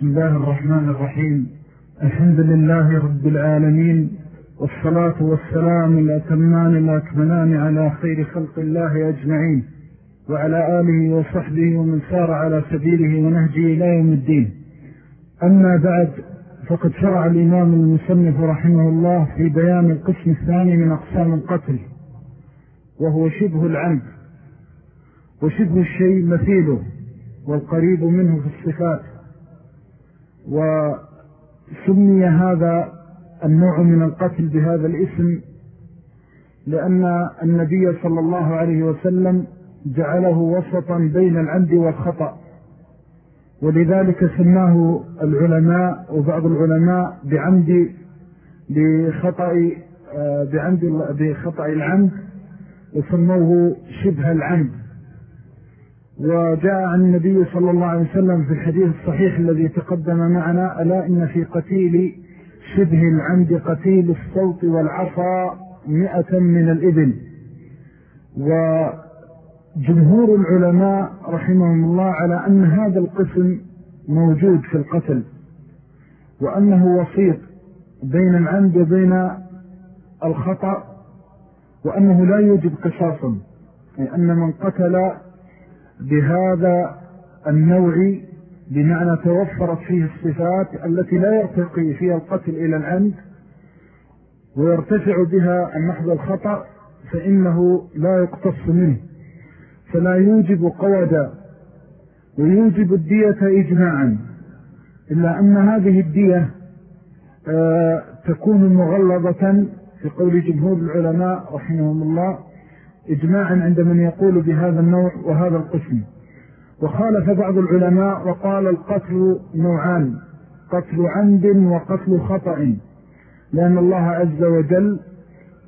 بسم الله الرحمن الرحيم. الحمد لله رب العالمين والصلاة والسلام الأتمان الأكملان على خير خلق الله أجمعين وعلى آله وصحبه ومن سار على سبيله ونهجه إلى يوم الدين. أما بعد فقد شرع الإمام المسنف رحمه الله في بيان القسم الثاني من أقسام القتل وهو شبه العمد وشبه الشيء مثيله والقريب منه في الصفات. وسمي هذا النوع من القتل بهذا الاسم لأن النبي صلى الله عليه وسلم جعله وسطا بين العمد والخطأ ولذلك سماه العلماء وبعض العلماء بعمد بخطأ بعمد بخطأ العمد وسموه شبه العمد. وجاء عن النبي صلى الله عليه وسلم في الحديث الصحيح الذي تقدم معنا ألا إن في قتيل شبه العمد قتيل الصوت والعصا مئة من الإبل. وجمهور العلماء رحمهم الله على أن هذا القسم موجود في القتل وأنه وسيط بين العمد وبين الخطأ وأنه لا يوجد قصاصا أي أن من قتل بهذا النوع بمعنى توفرت فيه الصفات التي لا يرتقي فيها القتل إلى العمد ويرتفع بها النحظ الخطأ فإنه لا يقتص منه. فلا يوجب قودا ويوجب الدية إجماعا إلا أن هذه الدية آه تكون مغلظة في قول جمهور العلماء رحمهم الله إجماعا عند من يقول بهذا النوع وهذا القسم. وخالف بعض العلماء وقال القتل نوعان قتل عمد وقتل خطأ لأن الله عز وجل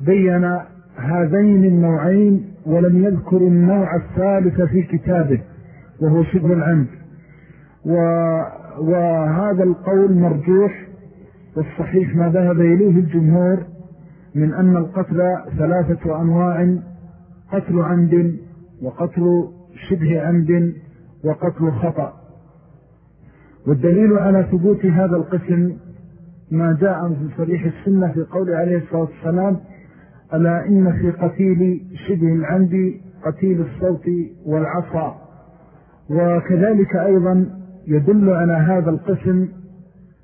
بين هذين النوعين ولم يذكر النوع الثالث في كتابه وهو شبه العمد. وهذا القول مرجوح والصحيح ما ذهب إليه الجمهور من أن القتل ثلاثة أنواع قتل عمد وقتل شبه عمد وقتل خطأ. والدليل على ثبوت هذا القسم ما جاء في صريح السنة في قول عليه الصلاة والسلام ألا إن في قتيل شبه العمد قتيل الصوت والعصا. وكذلك أيضا يدل على هذا القسم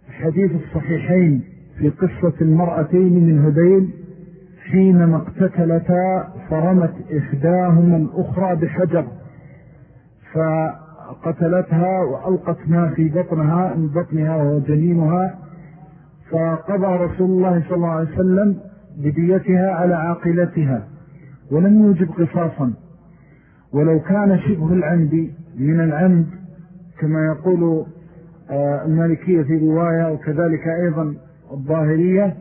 حديث الصحيحين في قصة المرأتين من هدين حينما اقتتلتا فرمت إحداهما الأخرى بحجر فقتلتها وألقت ما في بطنها من بطنها وهو جنينها فقضى رسول الله صلى الله عليه وسلم بديتها على عاقلتها ولم يوجب قصاصا. ولو كان شبه العمد من العمد كما يقول المالكية في رواية وكذلك أيضا الظاهرية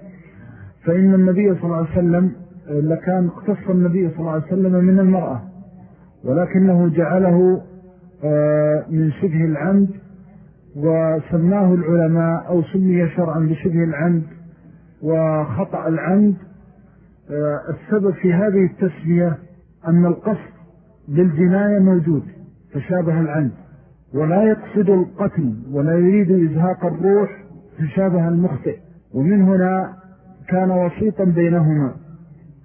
فإن النبي صلى الله عليه وسلم لكان اقتص النبي صلى الله عليه وسلم من المرأة. ولكنه جعله من شبه العمد وسماه العلماء أو سمي شرعا بشبه العمد وخطأ العمد. السبب في هذه التسمية أن القصد بالجناية موجود فشابه العمد. ولا يقصد القتل ولا يريد إزهاق الروح فشابه المخطئ. ومن هنا كان وسيطا بينهما.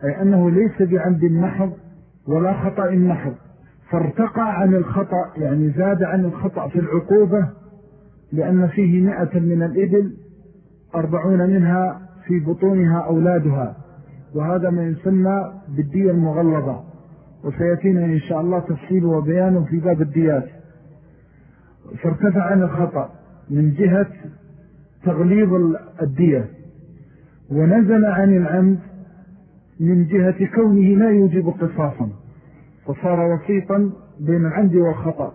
أي أنه ليس بعمد النحظ ولا خطأ النحظ فارتقى عن الخطأ يعني زاد عن الخطأ في العقوبة لأن فيه مئة من الإبل أربعون منها في بطونها أولادها. وهذا ما يسمى بالدية المغلظة. وسيأتينا إن شاء الله تفصيل وبيانه في باب الديات. فارتفع عن الخطأ من جهة تغليظ الدية. ونزل عن العمد من جهة كونه لا يوجب قصاصا فصار وسيطا بين العمد والخطأ.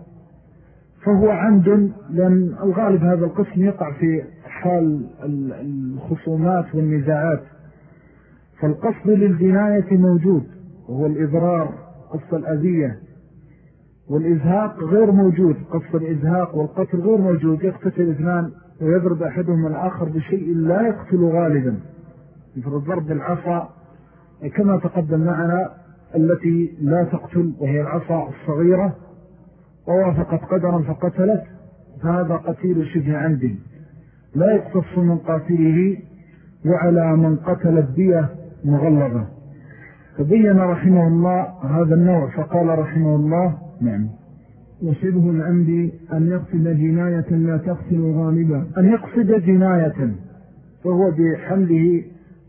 فهو عمد لأن الغالب هذا القسم يقع في حال الخصومات والنزاعات. فالقصد للجناية موجود وهو الإضرار قصد الأذية. والإزهاق غير موجود قصد الإزهاق والقتل غير موجود. يقتتل اثنان ويضرب أحدهم الآخر بشيء لا يقتل غالبا مثل الضرب بالعصا كما تقدم معنا التي لا تقتل وهي العصا الصغيرة ووافقت قدرا فقتلت فهذا قتيل شبه عمد لا يقتص من قاتله وعلى من قتل الدية مغلظة. فبين رحمه الله هذا النوع فقال رحمه الله نعم. وشبه العمد أن يقصد جناية لا تقتل غالبا. أن يقصد جناية فهو بحمله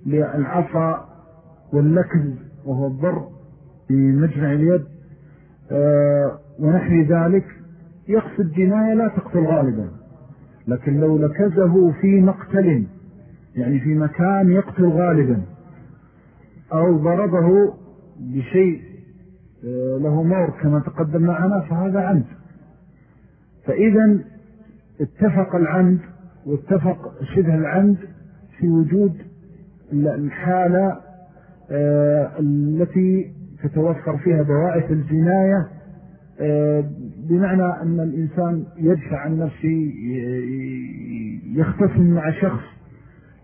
للعصا واللكز وهو الضر بمجمع اليد آه، ونحو ذلك يقصد جناية لا تقتل غالبا لكن لو لكزه في مقتل يعني في مكان يقتل غالبا أو ضربه بشيء آه، له مور كما تقدم معنا فهذا عمد فإذا اتفق العمد واتفق شبه العمد في وجود الحالة التي تتوفر فيها بواعث الجناية آه، بمعنى أن الإنسان يدفع عن نفسه يختصم مع شخص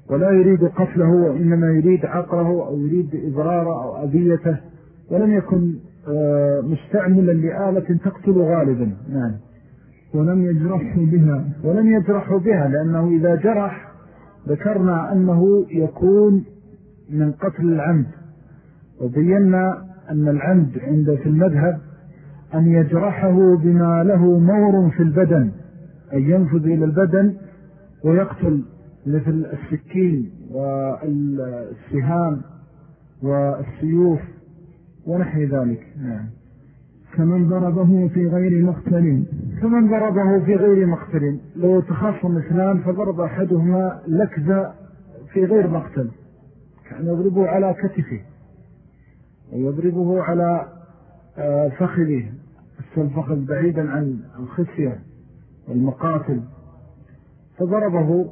ولا يريد قتله وإنما يريد عقره أو يريد إضراره أو أذيته ولم يكن آه، مستعملا لآلة تقتل غالبا. نعم. ولم يجرحه بها ولم يجرحه بها لأنه إذا جرح ذكرنا أنه يكون من قتل العمد. وبينا أن العمد عند في المذهب أن يجرحه بما له مور في البدن أن ينفذ إلى البدن ويقتل مثل السكين والسهام والسيوف ونحو ذلك. نعم. كمن ضربه في غير مقتل كمن ضربه في غير مقتل. لو تخاصم اثنان فضرب أحدهما لكذا في غير مقتل. كان يضربه على كتفه. ويضربه على آه، فخذه. الفخذ بعيدا عن الخسية والمقاتل. فضربه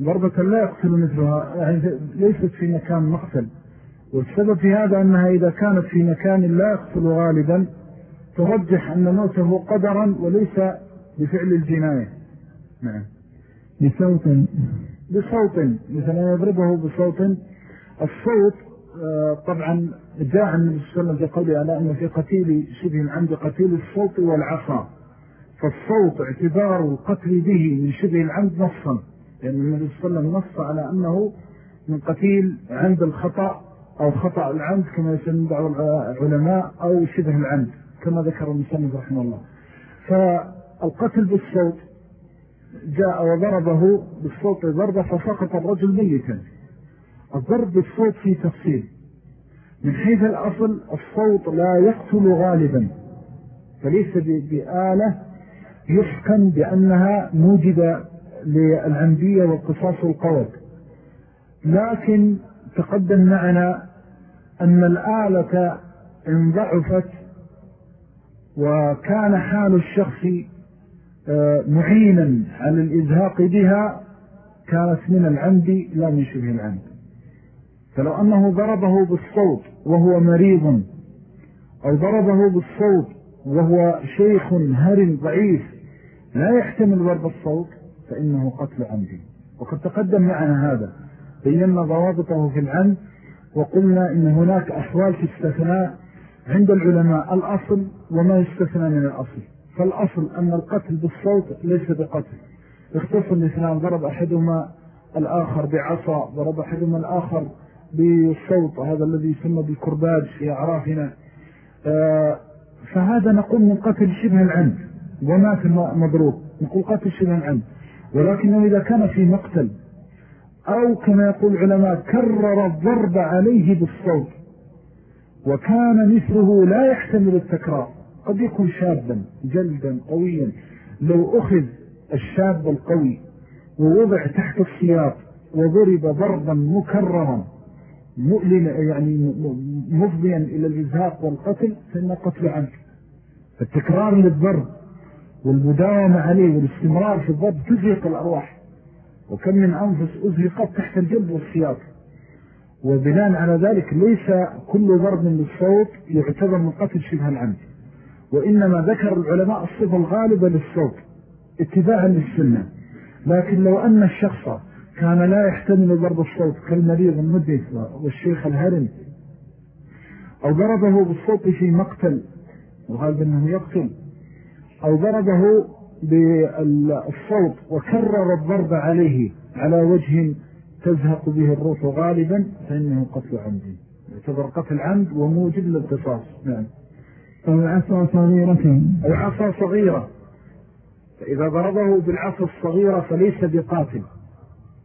ضربة لا يقتل مثلها يعني ليست في مكان مقتل. والسبب في هذا أنها إذا كانت في مكان لا يقتل غالبا ترجح أن موته قدرا وليس بفعل الجناية. نعم. بصوت. بصوت. مثلا يضربه بصوت الصوت آه، طبعا جاء النبي صلى الله عليه وسلم في قوله على أن في قتيل شبه عند قتيل الصوت والعصا. فالصوت اعتبار القتل به من شبه العمد نصا. لأن النبي صلى الله عليه وسلم نص على أنه من قتيل عند الخطأ أو خطأ العمد كما يسمى بعض العلماء أو شبه العمد كما ذكر المسلم رحمه الله. فالقتل بالصوت جاء وضربه بالصوت ضربة فسقط الرجل ميتا. الضرب بالصوت في تفصيل. من حيث الأصل الصوت لا يقتل غالبا. فليس بآلة يحكم بأنها موجبة للعمدية والقصاص والقوض لكن تقدم معنا أن الآلة إن ضعفت وكان حال الشخص آه، معينا على الإزهاق بها كانت من العمد لا من شبه العمد فلو أنه ضربه بالصوت وهو مريض أو ضربه بالصوت وهو شيخ هر ضعيف لا يحتمل ضرب الصوت فإنه قتل عمد وقد تقدم معنا هذا بينا ضوابطه في العمد وقلنا إن هناك أحوال في استثناء عند العلماء الأصل وما يستثنى من الأصل. فالأصل أن القتل بالصوت ليس بقتل. اختصر الاثنان ضرب أحدهما الآخر بعصا ضرب أحدهما الآخر بالصوت هذا الذي يسمى بالكرباج في أعرافنا. آه، فهذا نقول من قتل شبه العمد ومات مضروب نقول قتل شبه العمد ولكنه إذا كان في مقتل أو كما يقول العلماء كرر الضرب عليه بالصوت وكان مثله لا يحتمل التكرار. قد يكون شابا جلدا قويا. لو أخذ الشاب القوي ووضع تحت السياط وضرب ضربا مكررا مؤلم يعني مفضيا إلى الإزهاق والقتل فإن قتل عنك. التكرار للضرب والمداومة عليه والاستمرار في الضرب تزهق الأرواح. وكم من أنفس أزهقت تحت الجلد والسياط وبناء على ذلك ليس كل ضرب للصوت يعتبر من قتل شبه العمد. وإنما ذكر العلماء الصفة الغالبة للصوت اتباعا للسنة. لكن لو أن الشخص كان لا يحتمل ضرب الصوت كالمريض المدس والشيخ الهرم. أو ضربه بالصوت في مقتل وهذا أنه يقتل. أو ضربه بالصوت وكرر الضرب عليه على وجه تزهق به الروح غالبا فإنه قتل عمد يعتبر قتل عمد وموجب للقصاص. نعم. أو عصا صغيرة. أو عصا صغيرة. فإذا ضربه بالعصا الصغيرة فليس بقاتل.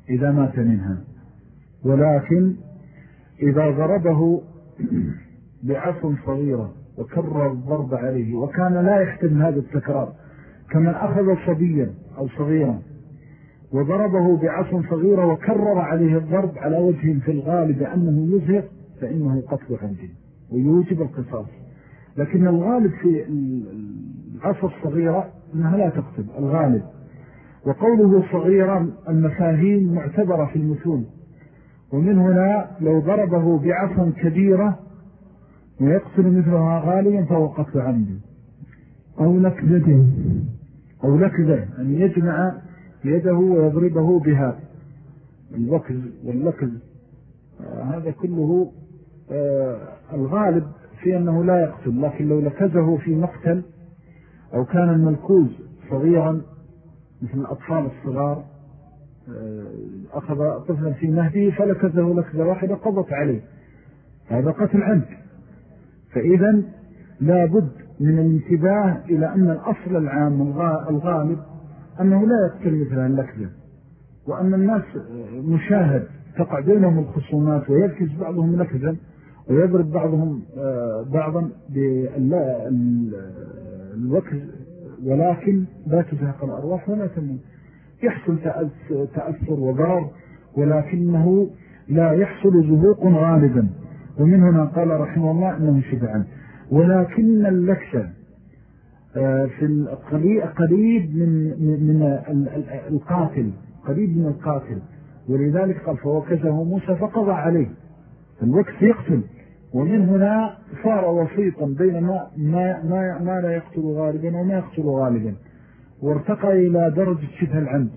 إذا مات منها. ولكن إذا ضربه بعصا صغيرة وكرر الضرب عليه وكان لا يحتم هذا التكرار كمن أخذ صبيا أو صغيرا وضربه بعصا صغيرة وكرر عليه الضرب على وجه في الغالب أنه يزهق فإنه قتل عمد ويوجب القصاص. لكن الغالب في العصا الصغيرة أنها لا تقتل الغالب. وقوله صغيرا المفاهيم معتبرة في المثول ومن هنا لو ضربه بعصا كبيرة ويقتل مثلها غاليا فهو قتل عمد أو لكذة أو لكذة أن يجمع يده ويضربه بها. الوكز واللكز آه هذا كله آه الغالب في أنه لا يقتل لكن لو لكزه في مقتل أو كان الملكوز صغيرا مثل الأطفال الصغار آه أخذ طفلا في مهده فلكزه لكزة واحدة قضت عليه. هذا قتل عمد. فإذا لا بد من الانتباه إلى أن الأصل العام الغالب أنه لا يقتل مثل اللكذة وأن الناس مشاهد تقع بينهم الخصومات ويركز بعضهم لكذا ويضرب بعضهم بعضا بالوكز ولكن لا تزهق الأرواح ولا تموت. يحصل تأثر وضرر ولكنه لا يحصل زهوق غالبا. ومن هنا قال رحمه الله أنه شبعا ولكن اللكشة آه، في قريب من من القاتل قريب من القاتل. ولذلك قال فوكزه موسى فقضى عليه. الوقت يقتل. ومن هنا صار وسيطا بين ما, ما, ما, ما لا يقتل غالبا وما يقتل غالبا. وارتقى إلى درجة شبه العمد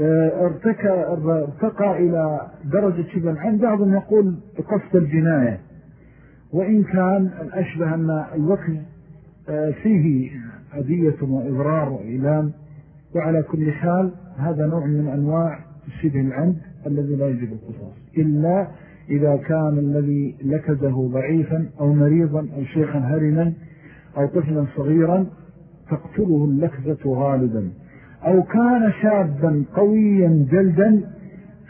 آه، ارتقى, ارتقى إلى درجة شبه العمد بعضهم يقول قصد الجناية. وإن كان الأشبه أن الوكل آه، فيه أذية وإضرار وإيلام وعلى كل حال هذا نوع من أنواع شبه العمد الذي لا يجب القصاص. إلا إذا كان الذي لكزه ضعيفا أو مريضا أو شيخا هرما أو طفلا صغيرا تقتله اللكزة غالبا. أو كان شابا قويا جلدا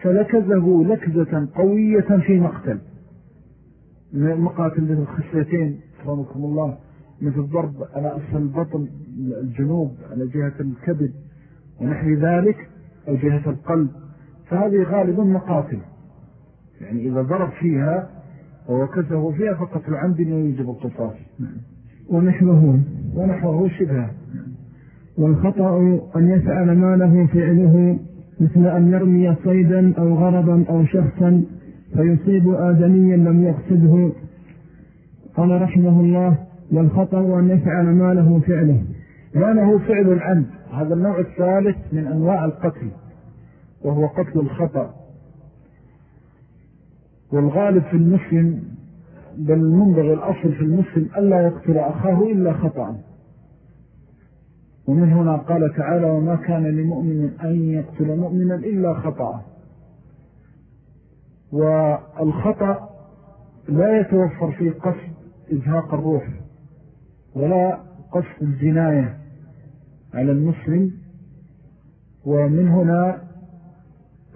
فلكزه لكزة قوية في مقتل. من المقاتل مثل الخشيتين رحمكم الله مثل ضرب على أسفل البطن الجنوب على جهة الكبد ونحو ذلك أو جهة القلب. فهذه غالبا مقاتل. يعني إذا ضرب فيها ووكزه فيها فقتل عمد يجب القصاص ونحوه ونحوه شبه. والخطأ أن يفعل ما له فعله مثل أن يرمي صيدا أو غرضا أو شخصا فيصيب آدميا لم يقصده. قال رحمه الله والخطأ أن يفعل ما له فعله. ما له فعل العمد. هذا النوع الثالث من أنواع القتل وهو قتل الخطأ. والغالب في المسلم بل منبغي الأصل في المسلم ألا يقتل أخاه إلا خطأ. ومن هنا قال تعالى وما كان لمؤمن أن يقتل مؤمنا إلا خطأ. والخطأ لا يتوفر فيه قصد إزهاق الروح ولا قصد الجناية على المسلم. ومن هنا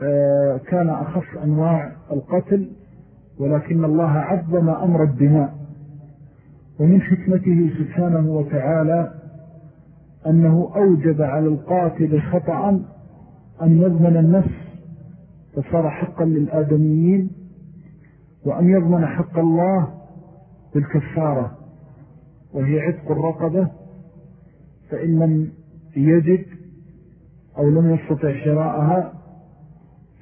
آه، كان أخف أنواع القتل. ولكن الله عظم أمر الدماء. ومن حكمته سبحانه وتعالى أنه أوجب على القاتل خطأ أن يضمن النفس فصار حقا للآدميين وأن يضمن حق الله بالكفارة وهي عتق الرقبة فإن لم يجد أو لم يستطع شراءها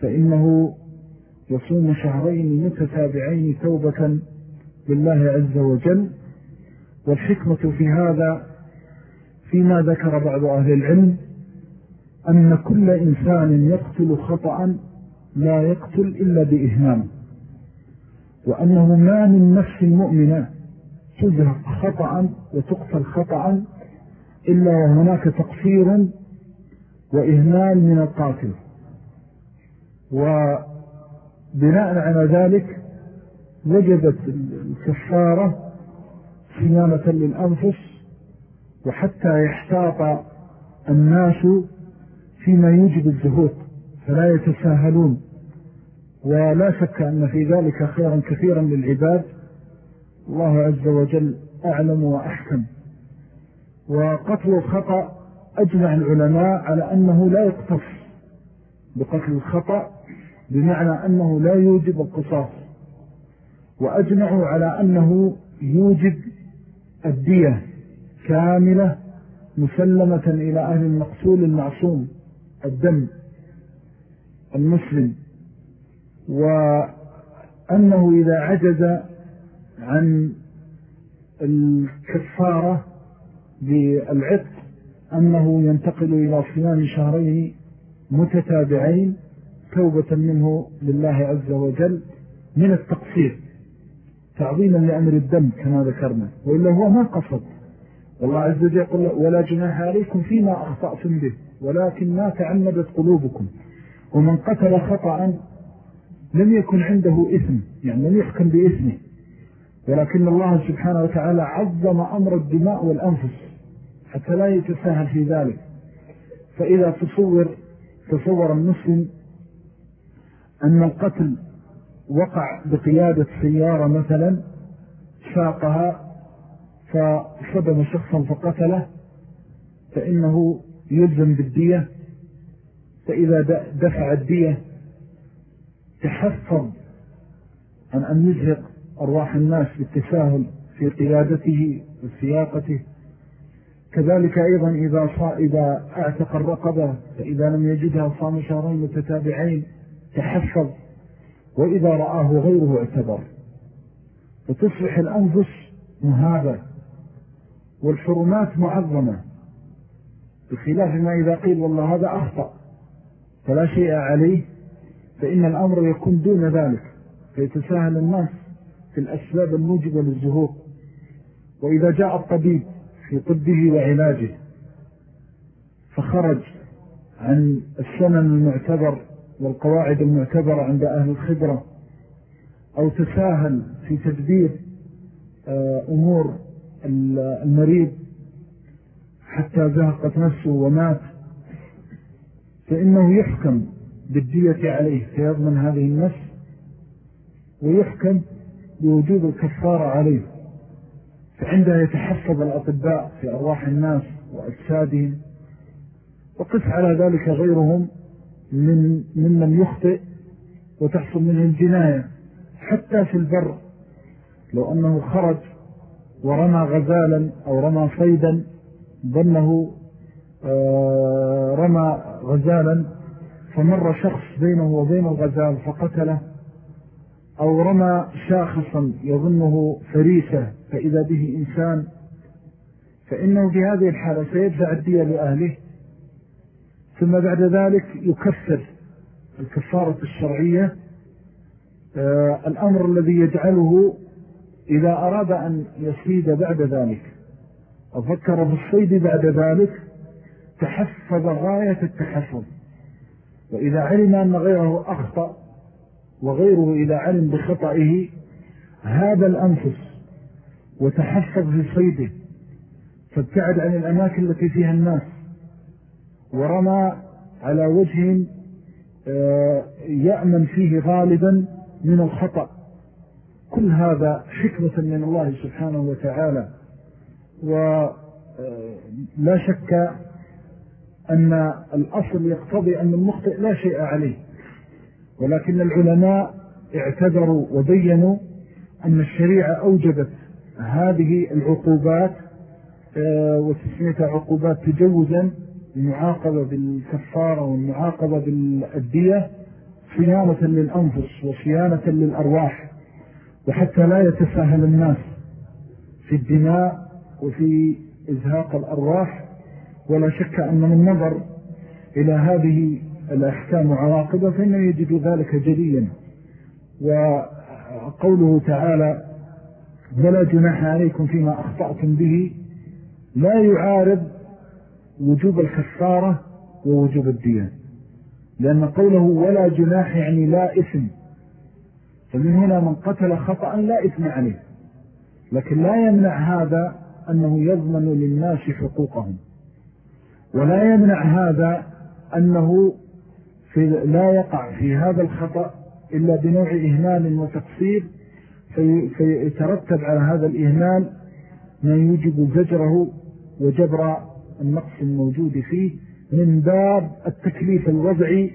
فإنه يصوم شهرين متتابعين توبة لله عز وجل. والحكمة في هذا فيما ذكر بعض أهل العلم أن كل إنسان يقتل خطأ لا يقتل إلا بإهمام وأنه ما من نفس مؤمنة تزهق خطأ وتقتل خطأ إلا وهناك تقصير وإهمال من القاتل. وبناء على ذلك وجدت الكفارة صيانة للأنفس وحتى يحتاط الناس فيما يوجب الزهود فلا يتساهلون. ولا شك أن في ذلك خيرا كثيرا للعباد. الله عز وجل أعلم وأحكم. وقتل الخطأ أجمع العلماء على أنه لا يقتص بقتل الخطأ بمعنى أنه لا يوجب القصاص وأجمعوا على أنه يوجب الدية كاملة مسلمة إلى أهل المقصول المعصوم الدم المسلم وأنه إذا عجز عن الكفارة بالعتق أنه ينتقل إلى صيام شهرين متتابعين توبة منه لله عز وجل من التقصير تعظيما لأمر الدم كما ذكرنا وإلا هو ما قصد. والله عز وجل يقول ولا جناح عليكم فيما أخطأتم به ولكن ما تعمدت قلوبكم. ومن قتل خطأ لم يكن عنده إثم يعني لم يحكم بإثمه. ولكن الله سبحانه وتعالى عظم أمر الدماء والأنفس حتى لا يتساهل في ذلك. فإذا تصور تصور المسلم أن القتل وقع بقيادة سيارة مثلا ساقها فصدم شخصا فقتله فإنه يلزم بالدية. فإذا دفع الدية تحفظ عن أن يزهق أرواح الناس بالتساهل في قيادته وسياقته. كذلك أيضا إذا, إذا أعتق الرقبة فإذا لم يجدها صام شهرين متتابعين. تحفظ وإذا رآه غيره اعتبر. وتصبح الأنفس مهابة والحرمات معظمة. بخلاف ما إذا قيل والله هذا أخطأ فلا شيء عليه فإن الأمر يكون دون ذلك فيتساهل الناس في الأسباب الموجبة للزهور. وإذا جاء الطبيب في طبه وعلاجه فخرج عن السنن المعتبر والقواعد المعتبرة عند أهل الخبرة أو تساهل في تدبير آه، أمور المريض حتى زهقت نفسه ومات. فإنه يحكم بالدية عليه فيضمن هذه النفس ويحكم بوجود الكفارة عليه. فعندها يتحفظ الأطباء في أرواح الناس وأجسادهم وقف على ذلك غيرهم من ممن يخطئ وتحصل منه الجناية حتى في البر. لو أنه خرج ورمى غزالا أو رمى صيدا ظنه آه، رمى غزالا فمر شخص بينه وبين الغزال فقتله أو رمى شاخصا يظنه فريسة فإذا به إنسان فإنه في هذه الحالة سيدفع الدية لأهله. ثم بعد ذلك يكفر الكفارة الشرعية آه الأمر الذي يجعله إذا أراد أن يصيد بعد ذلك وفكر في الصيد بعد ذلك تحفظ غاية التحفظ. وإذا علم أن غيره أخطأ وغيره إذا علم بخطئه هذا الأنفس وتحفظ في صيده فابتعد عن الأماكن التي فيها الناس. ورمى على وجه آه، يأمن فيه غالبا من الخطأ. كل هذا حكمة من الله سبحانه وتعالى. ولا آه، شك أن الأصل يقتضي أن المخطئ لا شيء عليه. ولكن العلماء اعتذروا وبينوا أن الشريعة أوجبت هذه العقوبات آه، وتسميتها عقوبات تجوزا المعاقبة بالكفارة والمعاقبة بالأدية صيانة للأنفس وصيانة للأرواح وحتى لا يتساهل الناس في الدماء وفي إزهاق الأرواح. ولا شك أن من نظر إلى هذه الأحكام وعواقبه فإنه يجد ذلك جليا. وقوله تعالى ولا جناح عليكم فيما أخطأتم به. لا يعارض وجوب الكفارة ووجوب الديان. لأن قوله ولا جناح يعني لا إثم. فمن هنا من قتل خطأ لا إثم عليه. لكن لا يمنع هذا أنه يضمن للناس حقوقهم. ولا يمنع هذا أنه في لا يقع في هذا الخطأ إلا بنوع إهمال وتقصير. فيترتب على هذا الإهمال ما يوجب زجره وجبر النقص الموجود فيه من باب التكليف الوضعي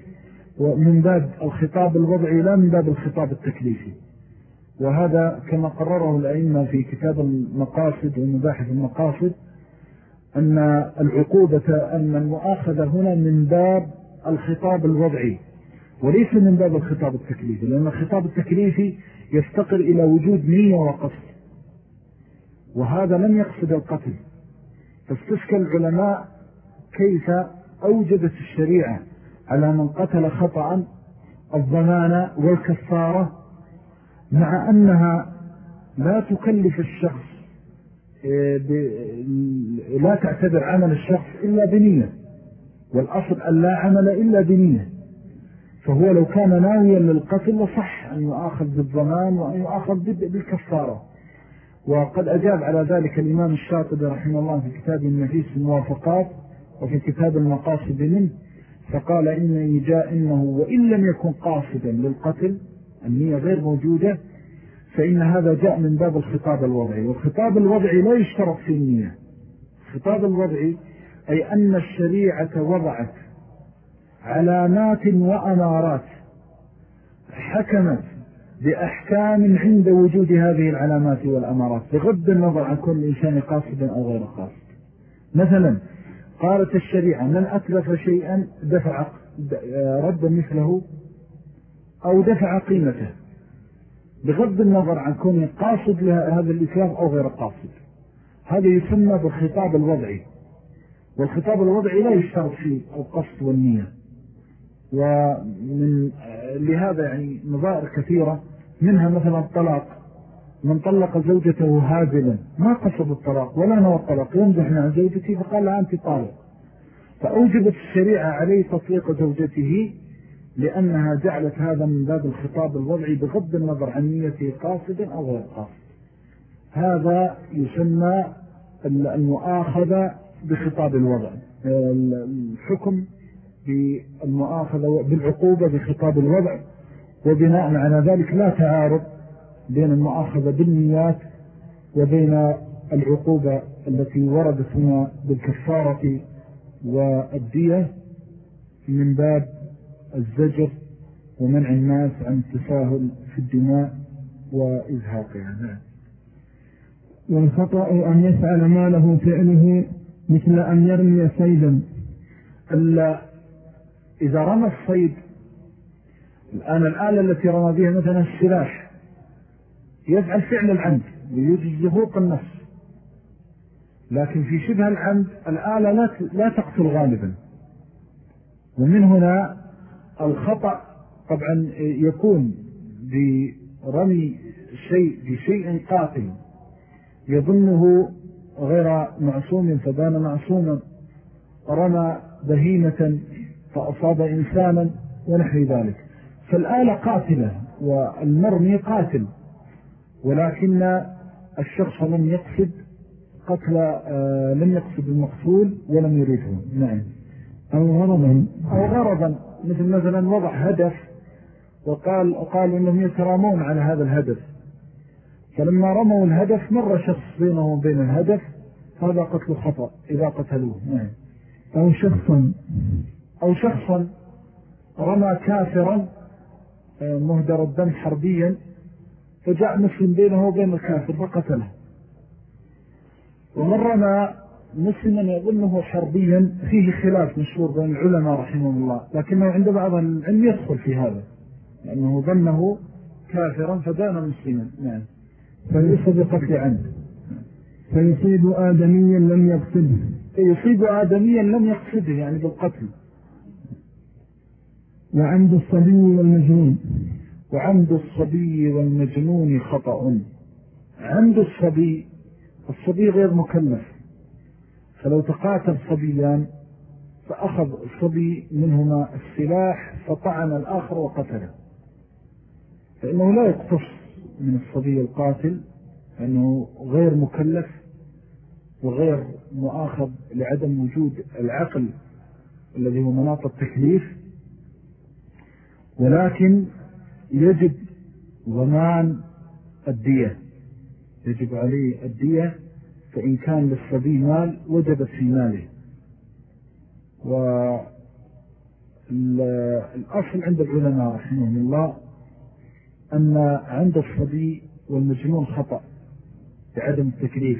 ومن باب الخطاب الوضعي لا من باب الخطاب التكليفي. وهذا كما قرره الأئمة في كتاب المقاصد ومباحث المقاصد أن العقوبة أن المؤاخذة هنا من باب الخطاب الوضعي وليس من باب الخطاب التكليفي لأن الخطاب التكليفي يفتقر إلى وجود نية وقصد. وهذا لم يقصد القتل. فاستسكى العلماء كيف أوجدت الشريعة على من قتل خطأ الضمان والكفارة مع أنها لا تكلف الشخص إيه، لا تعتبر عمل الشخص إلا بنية والأصل أن لا عمل إلا بنية. فهو لو كان ناويا للقتل لصح أن يؤاخذ بالضمان وأن يؤاخذ بالكفارة. وقد أجاب على ذلك الإمام الشاطبي رحمه الله في كتاب النفيس الموافقات وفي كتاب المقاصد منه فقال إن جاء إنه وإن لم يكن قاصدا للقتل النية غير موجودة فإن هذا جاء من باب الخطاب الوضعي. والخطاب الوضعي لا يشترط في النية. الخطاب الوضعي أي أن الشريعة وضعت علامات وأمارات حكمت بأحكام عند وجود هذه العلامات والأمارات بغض النظر عن كل إنسان قاصد أو غير قاصد. مثلا قالت الشريعة من أتلف شيئا دفع رد مثله أو دفع قيمته. بغض النظر عن كونه قاصد لهذا الإسلام أو غير قاصد. هذا يسمى بالخطاب الوضعي. والخطاب الوضعي لا يشترط فيه القصد والنية. ومن لهذا يعني نظائر كثيرة منها مثلا الطلاق. من طلق زوجته هازلا ما قصد الطلاق ولا نوى الطلاق يمزح مع زوجته فقال لها أنت طالق. فأوجبت الشريعة عليه تطليق زوجته لأنها جعلت هذا من باب الخطاب الوضعي بغض النظر عن نيته قاصدا أو غير قاصد. هذا يسمى المؤاخذة بخطاب الوضع. الحكم بالمؤاخذة بالعقوبة بخطاب الوضع وبناء على ذلك لا تعارض بين المؤاخذة بالنيات وبين العقوبة التي وردت هنا بالكفارة والدية من باب الزجر ومنع الناس عن التساهل في الدماء وإزهاقها. نعم. والخطأ أن يفعل ما له فعله مثل أن يرمي صيدا إذا رمى الصيد الآن الآلة التي رمى بها مثلا السلاح يفعل فعل العمد ويوجد زهوق النفس. لكن في شبه العمد الآلة لا تقتل غالبا. ومن هنا الخطأ طبعا يكون برمي شيء بشيء قاتل يظنه غير معصوم فبان معصوما رمى بهيمة فأصاب إنسانا ونحو ذلك. فالآلة قاتلة والمرمي قاتل ولكن الشخص لم يقصد قتل آه لم يقصد المقتول ولم يريده. نعم. أو غرضا أو غرضا. مثل مثلا وضع هدف وقال قال إنهم يترامون على هذا الهدف. فلما رموا الهدف مر شخص بينه وبين الهدف هذا قتل خطأ إذا قتلوه. نعم. أو شخصا أو شخصا رمى كافرا آه، مهدر الدم حربيا فجاء مسلم بينه وبين الكافر فقتله. ومن رمى مسلما يظنه حربيا فيه خلاف مشهور بين العلماء رحمه الله لكنه عند بعض العلم يدخل في هذا لأنه ظنه كافرا فدان مسلما. نعم. فليس بقتل عنه فيصيب آدميا لم يقصده. يصيب آدميا لم يقصده يعني بالقتل. وعند الصبي والمجنون. وعند الصبي والمجنون خطأ. عند الصبي الصبي غير مكلف. فلو تقاتل صبيان فأخذ الصبي منهما السلاح فطعن الآخر وقتله. فإنه لا يقتص من الصبي القاتل أنه غير مكلف وغير مؤاخذ لعدم وجود العقل الذي هو مناط التكليف. ولكن يجب ضمان الدية. يجب عليه الدية فإن كان للصبي مال وجبت في ماله. والأصل عند العلماء رحمه الله أن عند الصبي والمجنون خطأ بعدم التكليف.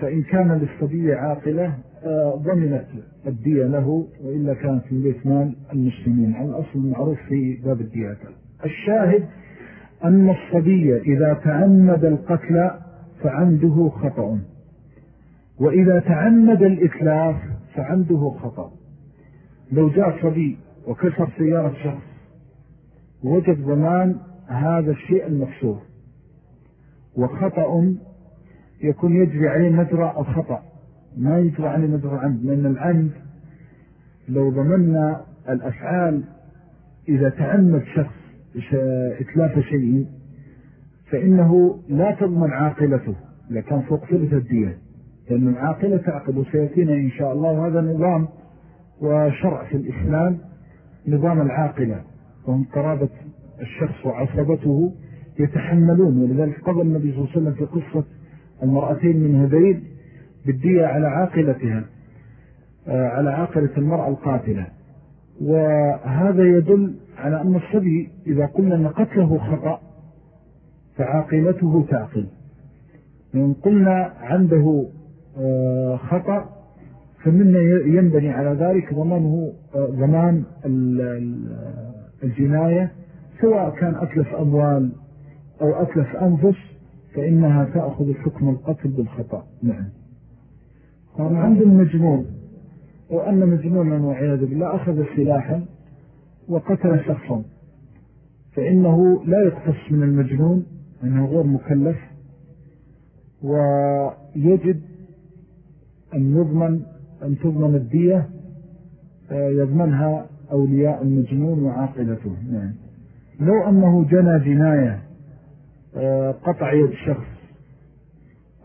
فإن كان للصبي عاقلة ضمنت الدية له وإلا كانت من مال المسلمين. على الأصل المعروف في باب الديات الشاهد أن الصبي إذا تعمد القتل فعنده خطأ وإذا تعمد الإتلاف فعنده خطأ. لو جاء صبي وكسر سيارة شخص وجد ضمان هذا الشيء المكسور. وخطأ يكون يجري عليه مجرى الخطأ. ما يجري عليه مجرى العمد لأن العمد لو ضمننا الأفعال إذا تعمد شخص إتلاف شيء فإنه لا تضمن عاقلته إذا كان فوق ثلث الدية لأن العاقلة تعقل وسيأتينا إن شاء الله وهذا نظام وشرع في الإسلام نظام العاقلة. وهم قرابة الشخص وعصبته يتحملون ولذلك قبل النبي صلى الله عليه وسلم في قصة المرأتين من هذين بالدية على عاقلتها آه، على عاقلة المرأة القاتلة. وهذا يدل على أن الصبي إذا قلنا أن قتله خطأ فعاقلته تعقل. وإن قلنا عنده آه، خطأ فمنا ينبني على ذلك ضمانه آه، ضمان الجناية سواء كان أتلف أموال أو أتلف أنفس فإنها تأخذ الحكم القتل بالخطأ. نعم. عند المجنون وأن مجنونا وعياذ بالله أخذ سلاحا وقتل شخصا. فإنه لا يقتص من المجنون أنه غير مكلف. ويجب أن يضمن أن تضمن الدية آه، يضمنها أولياء المجنون وعاقلته نعم. لو أنه جنى جناية آه، قطع يد شخص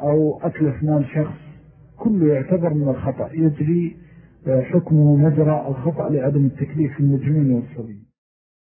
أو أتلف مال شخص كله يعتبر من الخطأ. يجري آه، حكمه مجرى الخطأ لعدم التكليف المجنون والصبي